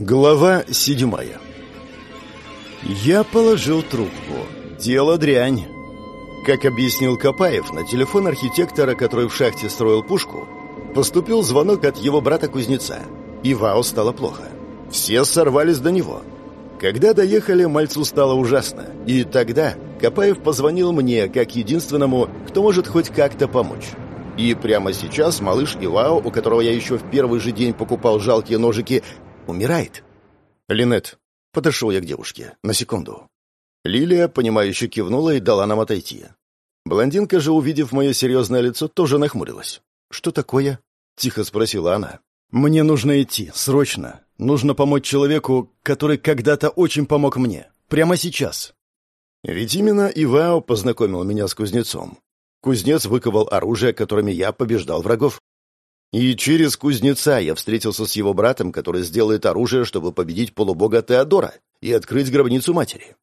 Глава седьмая Я положил трубку. Дело дрянь. Как объяснил Копаев, на телефон архитектора, который в шахте строил пушку, поступил звонок от его брата-кузнеца. И Вау стало плохо. Все сорвались до него. Когда доехали, мальцу стало ужасно. И тогда Копаев позвонил мне, как единственному, кто может хоть как-то помочь. И прямо сейчас малыш Ивао, у которого я еще в первый же день покупал жалкие ножики, умирает. Линет, подошел я к девушке. На секунду. Лилия, понимающе кивнула и дала нам отойти. Блондинка же, увидев мое серьезное лицо, тоже нахмурилась. «Что такое?» — тихо спросила она. «Мне нужно идти, срочно. Нужно помочь человеку, который когда-то очень помог мне. Прямо сейчас». Ведь именно Ивао познакомил меня с кузнецом. Кузнец выковал оружие, которыми я побеждал врагов. И через кузнеца я встретился с его братом, который сделает оружие, чтобы победить полубога Теодора и открыть гробницу матери.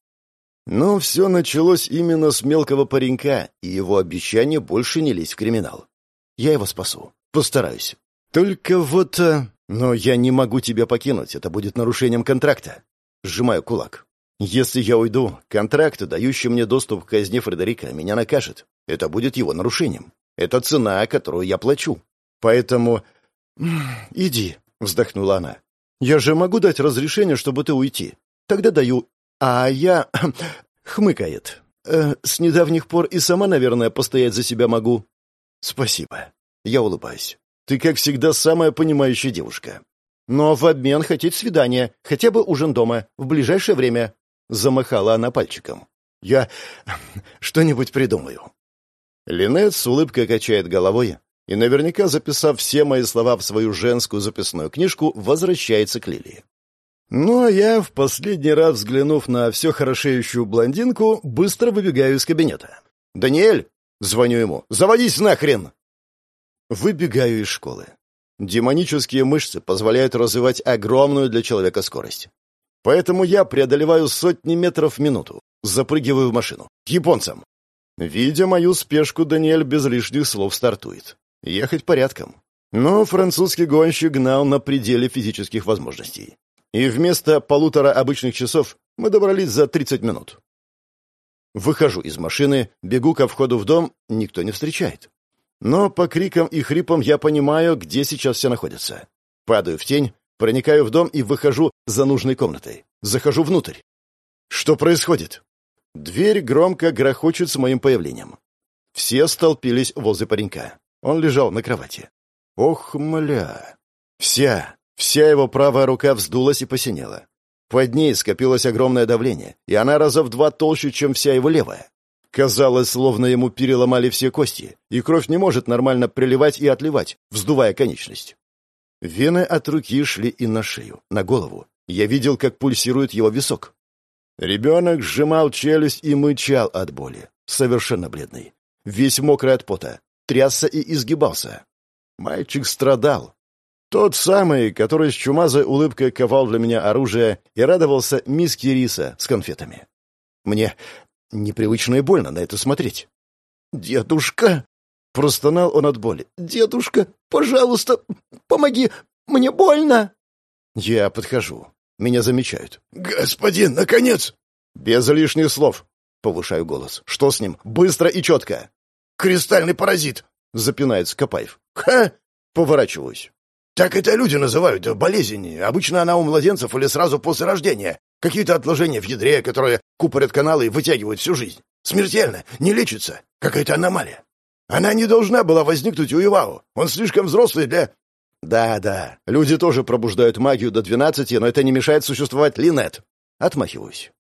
Но все началось именно с мелкого паренька и его обещания больше не лезть в криминал. Я его спасу. Постараюсь. Только вот... Э, но я не могу тебя покинуть, это будет нарушением контракта. Сжимаю кулак. Если я уйду, контракт, дающий мне доступ к казне Фредерика, меня накажет. Это будет его нарушением. Это цена, которую я плачу. Поэтому... «Иди», — вздохнула она. «Я же могу дать разрешение, чтобы ты уйти. Тогда даю. А я...» — хмыкает. Э, «С недавних пор и сама, наверное, постоять за себя могу». «Спасибо». Я улыбаюсь. «Ты, как всегда, самая понимающая девушка. Но в обмен хотеть свидание, хотя бы ужин дома, в ближайшее время». Замахала она пальчиком. «Я что-нибудь придумаю». Линет с улыбкой качает головой, и, наверняка записав все мои слова в свою женскую записную книжку, возвращается к Лилии. Ну, а я, в последний раз взглянув на все хорошеющую блондинку, быстро выбегаю из кабинета. «Даниэль!» — звоню ему. «Заводись нахрен!» Выбегаю из школы. Демонические мышцы позволяют развивать огромную для человека скорость. Поэтому я преодолеваю сотни метров в минуту, запрыгиваю в машину. Японцам. Видя мою спешку, Даниэль без лишних слов стартует. Ехать порядком. Но французский гонщик гнал на пределе физических возможностей. И вместо полутора обычных часов мы добрались за 30 минут. Выхожу из машины, бегу ко входу в дом, никто не встречает. Но по крикам и хрипам я понимаю, где сейчас все находятся. Падаю в тень, проникаю в дом и выхожу за нужной комнатой. Захожу внутрь. Что происходит? Дверь громко грохочет с моим появлением. Все столпились возле паренька. Он лежал на кровати. Ох, мля. Вся, вся его правая рука вздулась и посинела. Под ней скопилось огромное давление, и она раза в два толще, чем вся его левая. Казалось, словно ему переломали все кости, и кровь не может нормально приливать и отливать, вздувая конечность. Вены от руки шли и на шею, на голову. Я видел, как пульсирует его висок. Ребенок сжимал челюсть и мычал от боли, совершенно бледный, весь мокрый от пота, трясся и изгибался. Мальчик страдал. Тот самый, который с чумазой улыбкой ковал для меня оружие и радовался миске риса с конфетами. Мне непривычно и больно на это смотреть. «Дедушка!» — простонал он от боли. «Дедушка, пожалуйста, помоги! Мне больно!» Я подхожу. Меня замечают. «Господин, наконец!» «Без лишних слов!» — повышаю голос. «Что с ним? Быстро и четко!» Кристальный паразит!» — запинается Копаев. «Ха!» — поворачиваюсь. «Так это люди называют, болезнь. Обычно она у младенцев или сразу после рождения. Какие-то отложения в ядре, которые купорят каналы и вытягивают всю жизнь. Смертельно, не лечится. Какая-то аномалия. Она не должна была возникнуть у Ивао. Он слишком взрослый для...» «Да-да, люди тоже пробуждают магию до двенадцати, но это не мешает существовать Линет». Отмахиваюсь.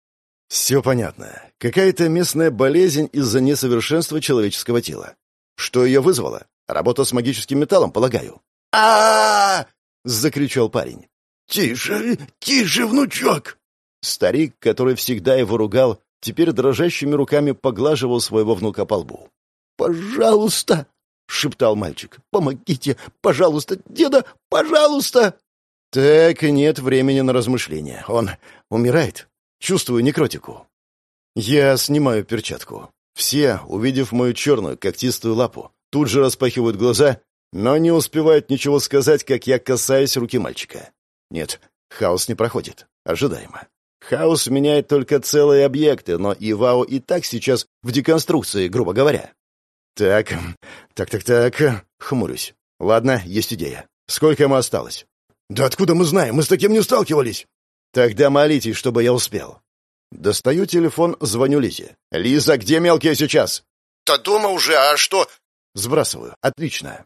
Все понятно. Какая-то местная болезнь из-за несовершенства человеческого тела. Что ее вызвало? Работа с магическим металлом, полагаю. а закричал парень. «Тише, тише, внучок!» Старик, который всегда его ругал, теперь дрожащими руками поглаживал своего внука по лбу. «Пожалуйста!» — шептал мальчик. «Помогите! Пожалуйста! Деда! Пожалуйста!» «Так, нет времени на размышления. Он умирает. Чувствую некротику. Я снимаю перчатку. Все, увидев мою черную когтистую лапу, тут же распахивают глаза, но не успевают ничего сказать, как я касаюсь руки мальчика. Нет, Хаос не проходит. Ожидаемо. Хаос меняет только целые объекты, но Ивао и так сейчас в деконструкции, грубо говоря. Так, так, так, так, хмурюсь. Ладно, есть идея. Сколько ему осталось? Да откуда мы знаем? Мы с таким не сталкивались. Тогда молитесь, чтобы я успел. Достаю телефон, звоню Лизе. «Лиза, где мелкие сейчас?» «Да дома уже, а что?» Сбрасываю. Отлично.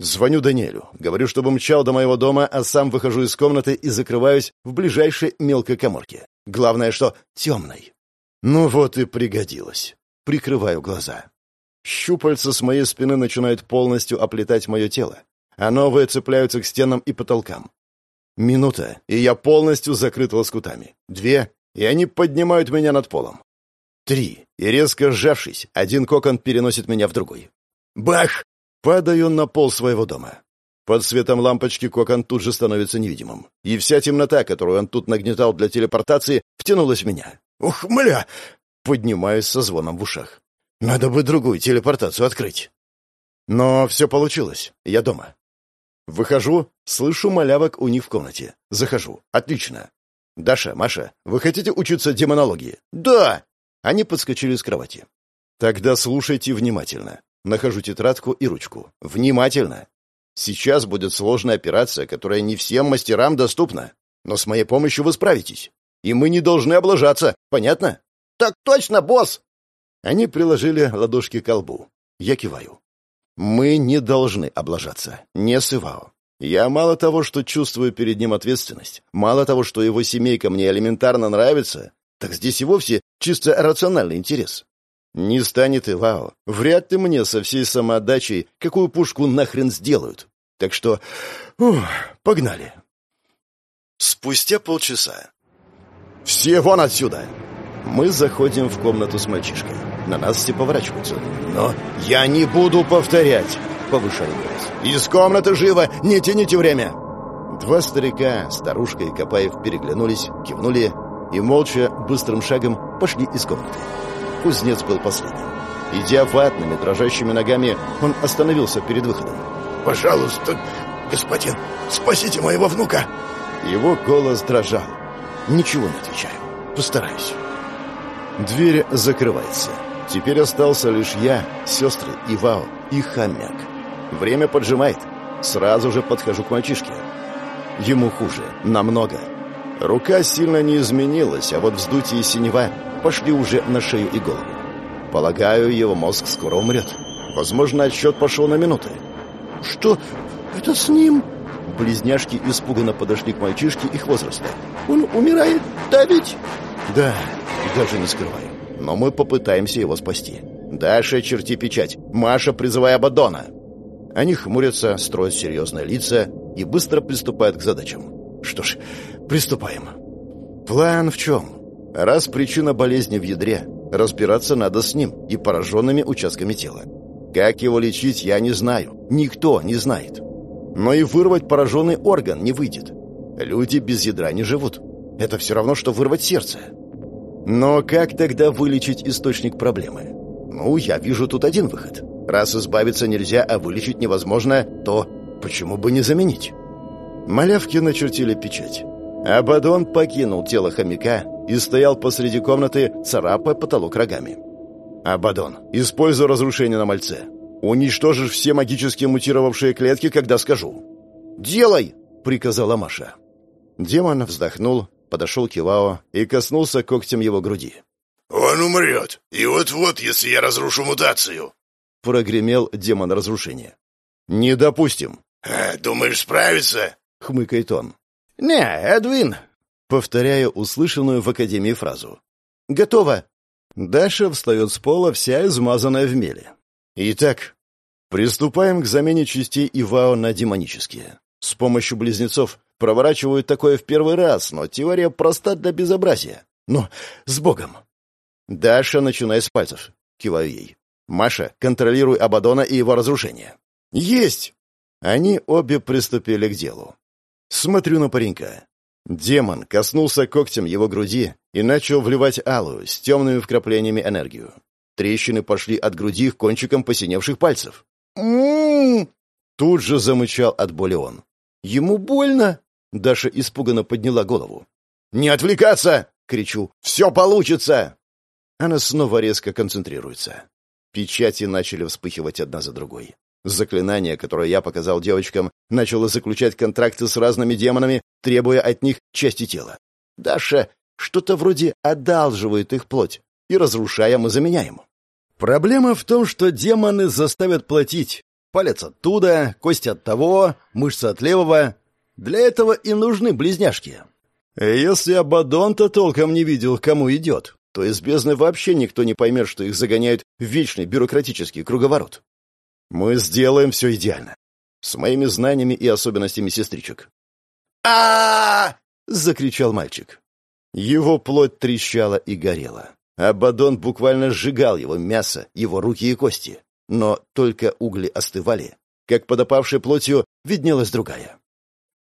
Звоню Даниэлю. Говорю, чтобы мчал до моего дома, а сам выхожу из комнаты и закрываюсь в ближайшей мелкой коморке. Главное, что темной. Ну вот и пригодилось. Прикрываю глаза. Щупальца с моей спины начинают полностью оплетать мое тело, а новые цепляются к стенам и потолкам. Минута, и я полностью закрыт лоскутами. Две, и они поднимают меня над полом. Три, и резко сжавшись, один кокон переносит меня в другой. Бах! Падаю на пол своего дома. Под светом лампочки кокон тут же становится невидимым. И вся темнота, которую он тут нагнетал для телепортации, втянулась в меня. «Ух, мля!» Поднимаюсь со звоном в ушах. «Надо бы другую телепортацию открыть». Но все получилось. Я дома. Выхожу, слышу малявок у них в комнате. Захожу. Отлично. «Даша, Маша, вы хотите учиться демонологии?» «Да!» Они подскочили с кровати. «Тогда слушайте внимательно. Нахожу тетрадку и ручку. Внимательно. Сейчас будет сложная операция, которая не всем мастерам доступна. Но с моей помощью вы справитесь. И мы не должны облажаться. Понятно? Так точно, босс! Они приложили ладошки к колбу. Я киваю. Мы не должны облажаться. Не с Ивао. Я мало того, что чувствую перед ним ответственность, мало того, что его семейка мне элементарно нравится, так здесь и вовсе чисто рациональный интерес. Не станет Ивао. Вряд ли мне со всей самоотдачей какую пушку нахрен сделают. Так что... Ух, погнали. Спустя полчаса. «Все вон отсюда!» Мы заходим в комнату с мальчишкой. На нас все поворачиваются. «Но я не буду повторять!» Повышаю голос. «Из комнаты живо! Не тяните время!» Два старика, старушка и Копаев переглянулись, кивнули и молча, быстрым шагом пошли из комнаты. Кузнец был последним. Идя ватными, дрожащими ногами, он остановился перед выходом. «Пожалуйста, господин, спасите моего внука!» Его голос дрожал. «Ничего не отвечаю. Постараюсь». Дверь закрывается. Теперь остался лишь я, сестры, Ивао и хомяк. Время поджимает. Сразу же подхожу к мальчишке. Ему хуже. Намного. Рука сильно не изменилась, а вот вздутие синева пошли уже на шею и голову. Полагаю, его мозг скоро умрет. Возможно, отсчет пошел на минуты. «Что это с ним?» Близняшки испуганно подошли к мальчишке их возраста. «Он умирает, да ведь?» «Да, даже не скрываю. Но мы попытаемся его спасти. Даша, черти печать. Маша, призывай Абадона». Они хмурятся, строят серьезные лица и быстро приступают к задачам. Что ж, приступаем. План в чем? Раз причина болезни в ядре, разбираться надо с ним и пораженными участками тела. Как его лечить, я не знаю. Никто не знает. Но и вырвать пораженный орган не выйдет. Люди без ядра не живут. Это все равно, что вырвать сердце. Но как тогда вылечить источник проблемы? Ну, я вижу тут один выход. Раз избавиться нельзя, а вылечить невозможно, то почему бы не заменить? Малявки начертили печать. Абадон покинул тело хомяка и стоял посреди комнаты, царапая потолок рогами. «Абадон, используй разрушение на мальце. Уничтожишь все магически мутировавшие клетки, когда скажу». «Делай!» — приказала Маша. Демон вздохнул, подошел к Ивао и коснулся когтем его груди. «Он умрет, и вот-вот, если я разрушу мутацию!» — прогремел демон разрушения. «Не допустим!» а, «Думаешь, справится?» — хмыкает он. «Не, Эдвин, Повторяю услышанную в Академии фразу. «Готово!» Даша встает с пола, вся измазанная в меле. Итак, приступаем к замене частей ИВАО на демонические. С помощью близнецов проворачивают такое в первый раз, но теория проста до безобразия. Но с Богом! Даша, начинай с пальцев. Киваю ей. Маша, контролируй Абадона и его разрушение. Есть! Они обе приступили к делу. Смотрю на паренька. Демон коснулся когтем его груди и начал вливать алую с темными вкраплениями энергию. Трещины пошли от груди к кончикам посиневших пальцев. м Тут же замычал от боли он. «Ему больно?» Даша испуганно подняла голову. «Не отвлекаться!» — кричу. «Все получится!» Она снова резко концентрируется. Печати начали вспыхивать одна за другой. Заклинание, которое я показал девочкам, начало заключать контракты с разными демонами, требуя от них части тела. Даша что-то вроде одалживает их плоть, и разрушая мы заменяем. Проблема в том, что демоны заставят платить. Палец оттуда, кость от того, мышца от левого. Для этого и нужны близняшки. Если Абадон-то толком не видел, кому идет, то из бездны вообще никто не поймет, что их загоняют в вечный бюрократический круговорот. Мы сделаем все идеально. С моими знаниями и особенностями сестричек. а закричал мальчик. Его плоть трещала и горела. Абадон буквально сжигал его мясо, его руки и кости. Но только угли остывали, как под опавшей плотью виднелась другая.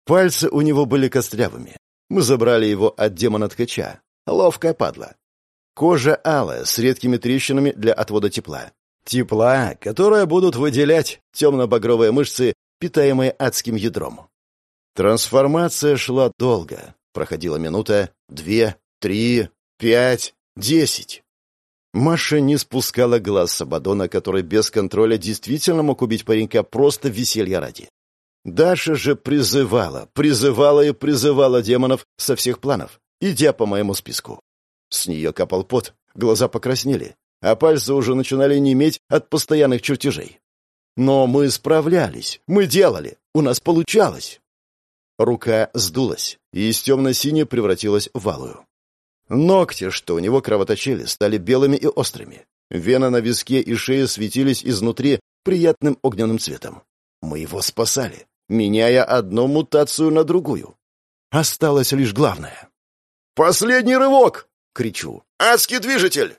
Пальцы у него были кострявыми. Мы забрали его от демона-ткача. Ловкая падла. Кожа алая, с редкими трещинами для отвода тепла. Тепла, которое будут выделять темно-багровые мышцы, питаемые адским ядром. Трансформация шла долго. Проходила минута, две, три, пять, десять. Маша не спускала глаз с Абадона, который без контроля действительно мог убить паренька просто веселья ради. Даша же призывала, призывала и призывала демонов со всех планов, идя по моему списку. С нее капал пот, глаза покраснели, а пальцы уже начинали неметь от постоянных чертежей. Но мы справлялись, мы делали, у нас получалось. Рука сдулась, и из темно-синей превратилась в алую. Ногти, что у него кровоточили, стали белыми и острыми. Вены на виске и шее светились изнутри приятным огненным цветом. Мы его спасали, меняя одну мутацию на другую. Осталось лишь главное. «Последний рывок!» — кричу. «Адский движитель!»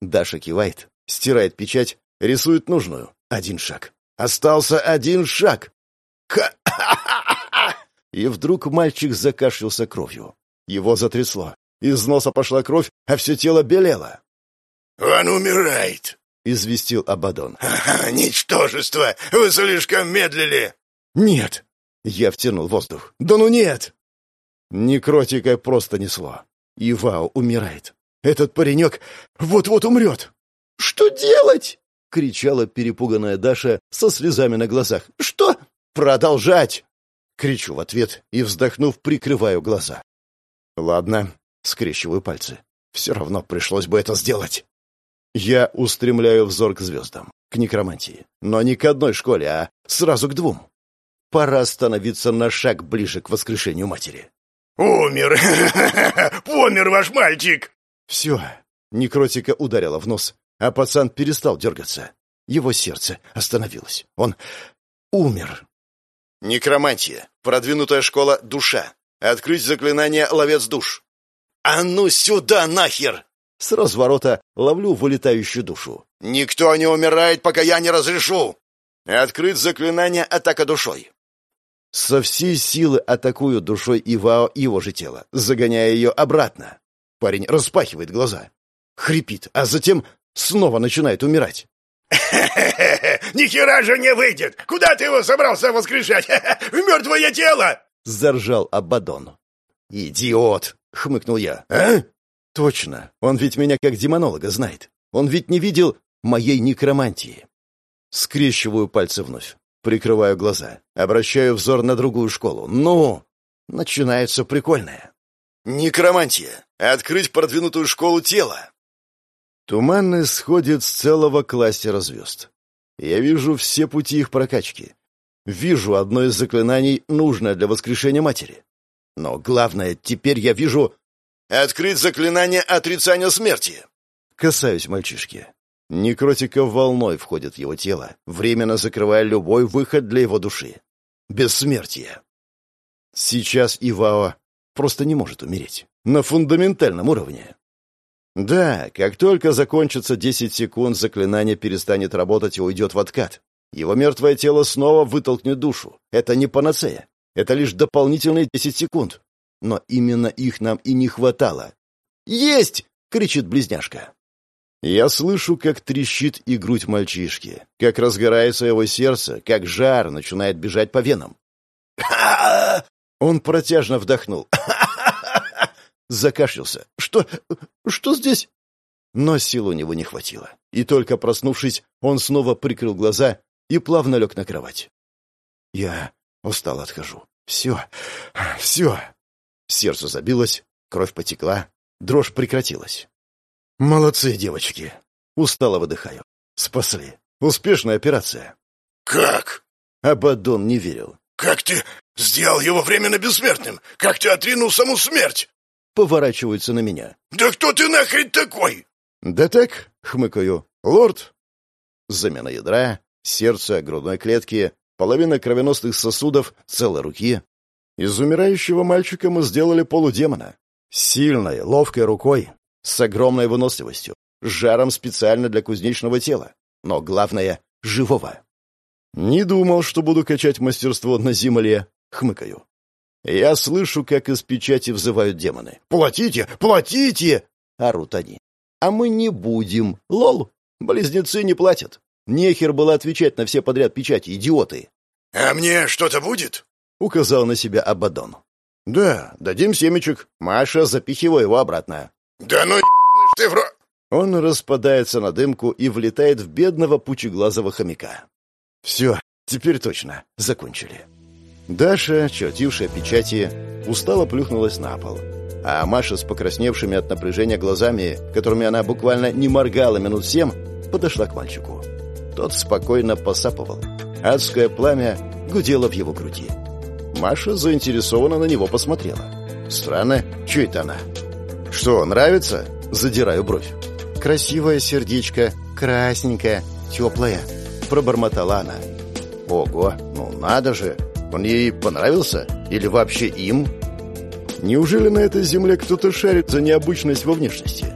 Даша кивает, стирает печать, рисует нужную. Один шаг. Остался один шаг. И вдруг мальчик закашлялся кровью. Его затрясло. Из носа пошла кровь, а все тело белело. «Он умирает», — известил Абадон. «Ничтожество! Вы слишком медлили!» «Нет!» — я втянул воздух. «Да ну нет!» Некротикой просто несло. Ивао умирает. Этот паренек вот-вот умрет. «Что делать?» — кричала перепуганная Даша со слезами на глазах. «Что?» «Продолжать!» — кричу в ответ и, вздохнув, прикрываю глаза. «Ладно», — скрещиваю пальцы. «Все равно пришлось бы это сделать». Я устремляю взор к звездам, к некромантии. Но не к одной школе, а сразу к двум. Пора становиться на шаг ближе к воскрешению матери. «Умер! Помер ваш мальчик!» Все. Некротика ударила в нос, а пацан перестал дергаться. Его сердце остановилось. Он умер. Некромантия. Продвинутая школа «Душа». Открыть заклинание «Ловец душ». «А ну сюда нахер!» С разворота ловлю вылетающую душу. «Никто не умирает, пока я не разрешу!» Открыть заклинание «Атака душой». Со всей силы атакую душой Ивао его же тело, загоняя ее обратно. Парень распахивает глаза, хрипит, а затем снова начинает умирать. Ни хера же не выйдет! Куда ты его собрался воскрешать? В мертвое тело!» — заржал Абадон. «Идиот!» — хмыкнул я. «А? Точно. Он ведь меня как демонолога знает. Он ведь не видел моей некромантии». Скрещиваю пальцы вновь. Прикрываю глаза. Обращаю взор на другую школу. «Ну!» Начинается прикольное. Некромантия. Открыть продвинутую школу тела. Туманный сходит с целого кластера звезд. Я вижу все пути их прокачки. Вижу одно из заклинаний, нужное для воскрешения матери. Но главное, теперь я вижу... Открыть заклинание отрицания смерти. Касаюсь мальчишки. Некротика волной входит в его тело, временно закрывая любой выход для его души. Бессмертие. Сейчас Ивао просто не может умереть. На фундаментальном уровне. Да, как только закончится 10 секунд, заклинание перестанет работать и уйдет в откат. Его мертвое тело снова вытолкнет душу. Это не панацея. Это лишь дополнительные 10 секунд. Но именно их нам и не хватало. «Есть!» — кричит близняшка. Я слышу, как трещит и грудь мальчишки, как разгорается его сердце, как жар начинает бежать по венам. Он протяжно вдохнул. Закашлялся. «Что... что здесь?» Но сил у него не хватило. И только проснувшись, он снова прикрыл глаза и плавно лег на кровать. Я устал отхожу. Все, все. Сердце забилось, кровь потекла, дрожь прекратилась. Молодцы, девочки. Устало выдыхаю. Спасли. Успешная операция. Как? Абадон не верил. Как ты сделал его временно бессмертным? Как ты отринул саму смерть? Поворачивается на меня. Да кто ты нахрен такой? Да так, хмыкаю. Лорд. Замена ядра, сердца, грудной клетки, половина кровеносных сосудов, целой руки. Из умирающего мальчика мы сделали полудемона. Сильной, ловкой рукой, с огромной выносливостью, с жаром специально для кузнечного тела. Но главное — живого. Не думал, что буду качать мастерство на земле. Хмыкаю. Я слышу, как из печати взывают демоны. «Платите! Платите!» — орут они. «А мы не будем. Лол! Близнецы не платят. Нехер было отвечать на все подряд печати, идиоты!» «А мне что-то будет?» — указал на себя Абадон. «Да, дадим семечек. Маша, запихивай его обратно». «Да ну ты вро...» Он распадается на дымку и влетает в бедного пучеглазого хомяка. «Все, теперь точно. Закончили». Даша, чертившая печати, устало плюхнулась на пол. А Маша с покрасневшими от напряжения глазами, которыми она буквально не моргала минут семь, подошла к мальчику. Тот спокойно посапывал. Адское пламя гудело в его груди. Маша заинтересованно на него посмотрела. «Странно, это она?» «Что, нравится?» Задираю бровь. «Красивое сердечко, красненькое, теплое», — пробормотала она. «Ого, ну надо же! Он ей понравился? Или вообще им?» «Неужели на этой земле кто-то шарит за необычность во внешности?»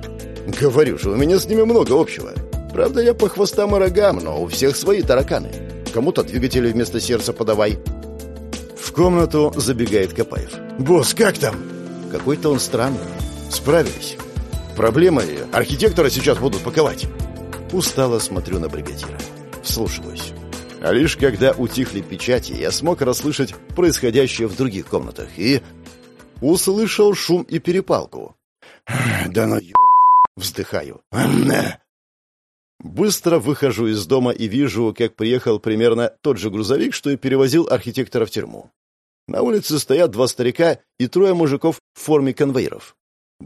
«Говорю же, у меня с ними много общего. Правда, я по хвостам и рогам, но у всех свои тараканы. Кому-то двигатели вместо сердца подавай». В комнату забегает Копаев. «Босс, как там?» Какой-то он странный. Справились. Проблема ли? Архитектора сейчас будут паковать. Устало смотрю на бригадира. Вслушиваюсь. А лишь когда утихли печати, я смог расслышать происходящее в других комнатах и... Услышал шум и перепалку. «Да ну ё...» Вздыхаю. Быстро выхожу из дома и вижу, как приехал примерно тот же грузовик, что и перевозил архитектора в тюрьму. На улице стоят два старика и трое мужиков в форме конвейеров.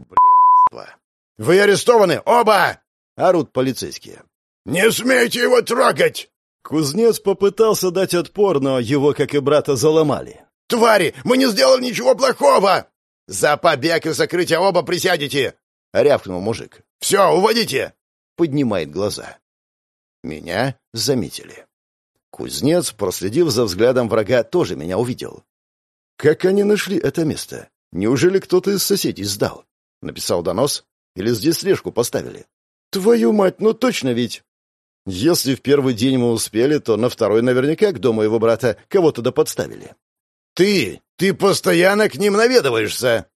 Блядство. «Вы арестованы, оба!» — орут полицейские. «Не смейте его трогать!» Кузнец попытался дать отпор, но его, как и брата, заломали. «Твари, мы не сделали ничего плохого!» «За побег и закрытие оба присядете!» — рявкнул мужик. «Все, уводите!» — поднимает глаза. Меня заметили. Кузнец, проследив за взглядом врага, тоже меня увидел. Как они нашли это место? Неужели кто-то из соседей сдал? Написал донос? Или здесь слежку поставили? Твою мать, ну точно ведь! Если в первый день мы успели, то на второй наверняка к дому его брата кого-то подставили. «Ты! Ты постоянно к ним наведываешься!»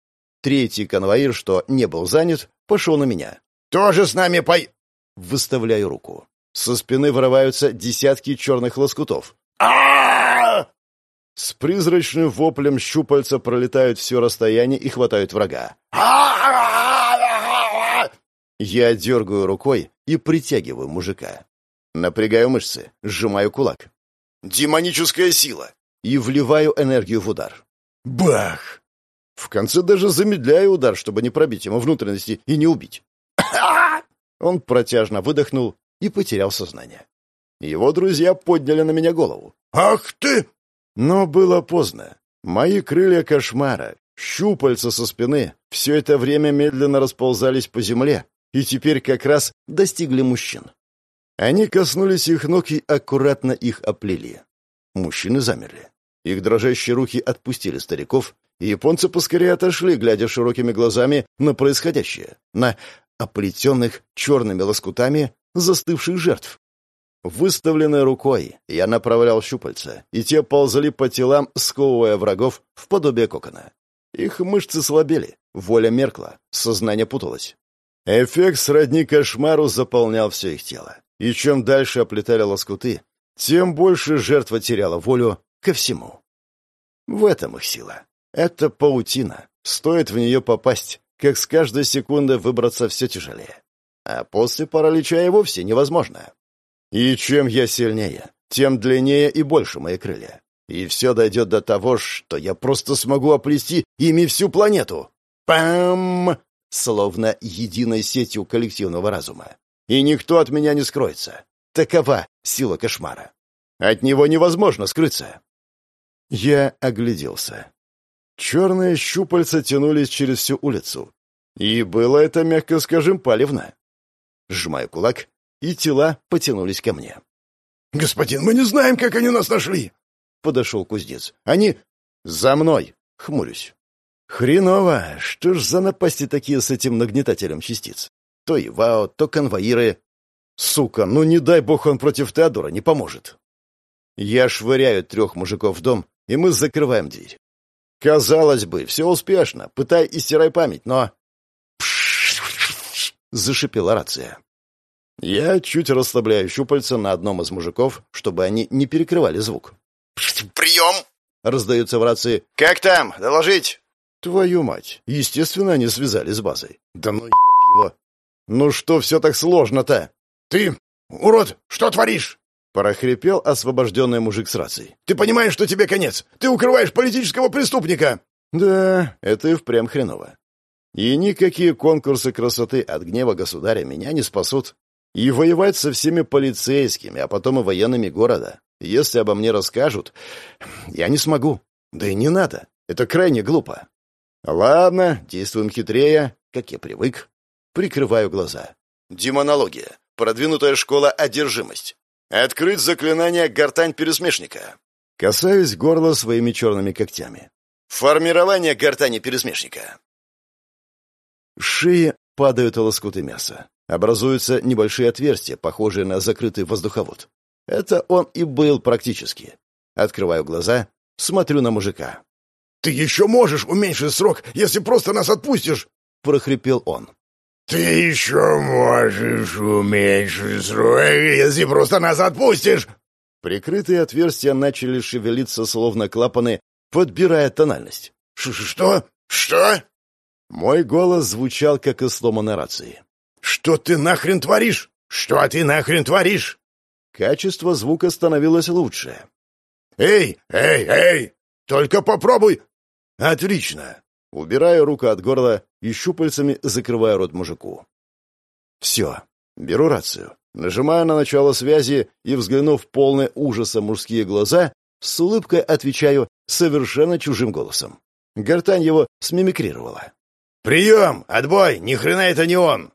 Третий конвоир, что не был занят, пошел на меня. «Тоже с нами пой...» Выставляю руку. Со спины вырываются десятки черных лоскутов. а С призрачным воплем щупальца пролетают все расстояние и хватают врага. Я дергаю рукой и притягиваю мужика. Напрягаю мышцы, сжимаю кулак. Демоническая сила. И вливаю энергию в удар. Бах! В конце даже замедляю удар, чтобы не пробить ему внутренности и не убить. Он протяжно выдохнул и потерял сознание. Его друзья подняли на меня голову. «Ах ты!» Но было поздно. Мои крылья кошмара, щупальца со спины, все это время медленно расползались по земле, и теперь как раз достигли мужчин. Они коснулись их ног и аккуратно их оплели. Мужчины замерли. Их дрожащие руки отпустили стариков, и японцы поскорее отошли, глядя широкими глазами на происходящее, на оплетенных черными лоскутами застывших жертв. Выставленной рукой я направлял щупальца, и те ползали по телам, сковывая врагов в подобие кокона. Их мышцы слабели, воля меркла, сознание путалось. Эффект сродни кошмару заполнял все их тело. И чем дальше оплетали лоскуты, тем больше жертва теряла волю ко всему. В этом их сила. Это паутина. Стоит в нее попасть, как с каждой секунды выбраться все тяжелее. А после паралича и вовсе невозможно. И чем я сильнее, тем длиннее и больше мои крылья. И все дойдет до того, что я просто смогу оплести ими всю планету. Пам! Словно единой сетью коллективного разума. И никто от меня не скроется. Такова сила кошмара. От него невозможно скрыться. Я огляделся. Черные щупальца тянулись через всю улицу. И было это, мягко скажем, палевно. Сжимаю кулак, и тела потянулись ко мне. «Господин, мы не знаем, как они нас нашли!» Подошел кузнец. «Они...» «За мной!» — хмурюсь. «Хреново! Что ж за напасти такие с этим нагнетателем частиц? То Ивао, то конвоиры. Сука, ну не дай бог он против Теодора не поможет!» Я швыряю трех мужиков в дом, и мы закрываем дверь. Казалось бы, все успешно, пытай и стирай память, но... Зашипела рация. Я чуть расслабляю щупальца на одном из мужиков, чтобы они не перекрывали звук. «Прием!» — раздаются в рации. «Как там? Доложить?» «Твою мать! Естественно, они связали с базой. Да ну еб его! Ну что все так сложно-то?» «Ты, урод, что творишь?» Прохрипел освобожденный мужик с рацией. «Ты понимаешь, что тебе конец? Ты укрываешь политического преступника!» «Да, это и впрямь хреново. И никакие конкурсы красоты от гнева государя меня не спасут. И воевать со всеми полицейскими, а потом и военными города. Если обо мне расскажут, я не смогу. Да и не надо. Это крайне глупо. Ладно, действуем хитрее, как я привык. Прикрываю глаза. Демонология. Продвинутая школа одержимость. Открыть заклинание гортань пересмешника. Касаюсь горла своими черными когтями. Формирование гортани пересмешника. Шеи падают лоскуты мяса. Образуются небольшие отверстия, похожие на закрытый воздуховод. Это он и был практически. Открываю глаза, смотрю на мужика. «Ты еще можешь уменьшить срок, если просто нас отпустишь!» — прохрипел он. «Ты еще можешь уменьшить срок, если просто нас отпустишь!» Прикрытые отверстия начали шевелиться, словно клапаны, подбирая тональность. «Что? Что?» Мой голос звучал, как из сломанной рации. «Что ты нахрен творишь? Что ты нахрен творишь?» Качество звука становилось лучше. «Эй, эй, эй! Только попробуй!» «Отлично! Убираю руку от горла и щупальцами закрываю рот мужику. Все. Беру рацию. Нажимаю на начало связи и, взглянув в полные ужаса мужские глаза, с улыбкой отвечаю совершенно чужим голосом. Гортань его смимикрировала. «Прием! Отбой! Ни хрена это не он!»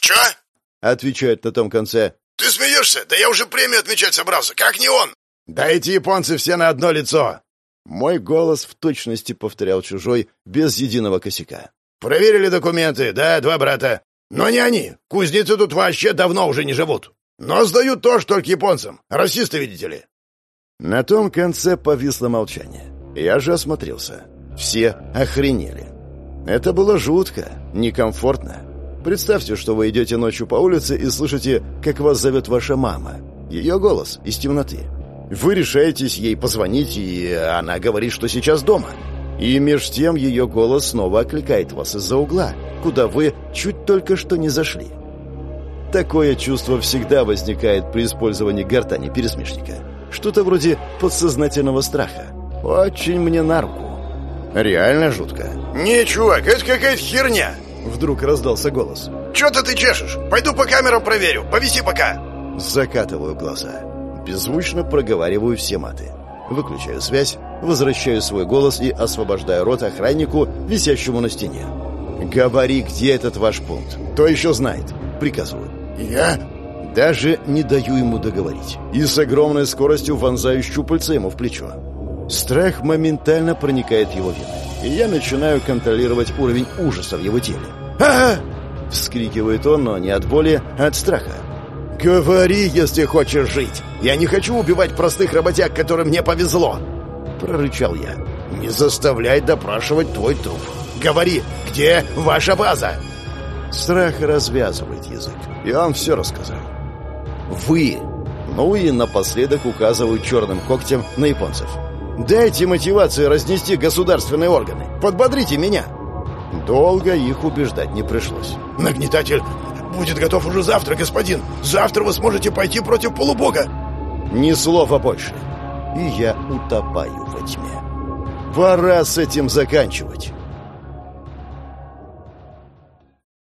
«Чё?» — отвечает на том конце. «Ты смеешься? Да я уже премию отмечать собрался. Как не он?» «Да эти японцы все на одно лицо. Мой голос в точности повторял чужой, без единого косяка. «Проверили документы, да, два брата. Но не они. Кузнецы тут вообще давно уже не живут. Но сдают тоже только японцам. Расисты, видите ли». На том конце повисло молчание. Я же осмотрелся. Все охренели. Это было жутко, некомфортно. Представьте, что вы идете ночью по улице и слышите, как вас зовет ваша мама. Ее голос из темноты. Вы решаетесь ей позвонить, и она говорит, что сейчас дома. И меж тем ее голос снова окликает вас из-за угла, куда вы чуть только что не зашли. Такое чувство всегда возникает при использовании гортани пересмешника. Что-то вроде подсознательного страха. Очень мне на руку. Реально жутко. «Не, чувак, это какая-то херня!» Вдруг раздался голос. «Чё-то ты чешешь? Пойду по камерам проверю. Повиси пока!» Закатываю глаза. Беззвучно проговариваю все маты. Выключаю связь, возвращаю свой голос и освобождаю рот охраннику, висящему на стене. «Говори, где этот ваш пункт? Кто еще знает?» Приказываю. «Я?» Даже не даю ему договорить. И с огромной скоростью вонзаю щупальца ему в плечо. Страх моментально проникает в его вены. И я начинаю контролировать уровень ужаса в его теле. «А-а-а!» Вскрикивает он, но не от боли, а от страха. «Говори, если хочешь жить! Я не хочу убивать простых работяг, которым не повезло!» Прорычал я. «Не заставляй допрашивать твой труп! Говори, где ваша база?» Страх развязывает язык, и он все рассказал. «Вы!» Ну и напоследок указываю черным когтем на японцев. Дайте мотивации разнести государственные органы. Подбодрите меня. Долго их убеждать не пришлось. Нагнетатель будет готов уже завтра, господин. Завтра вы сможете пойти против полубога. Ни слова больше. И я утопаю во тьме. Пора с этим заканчивать.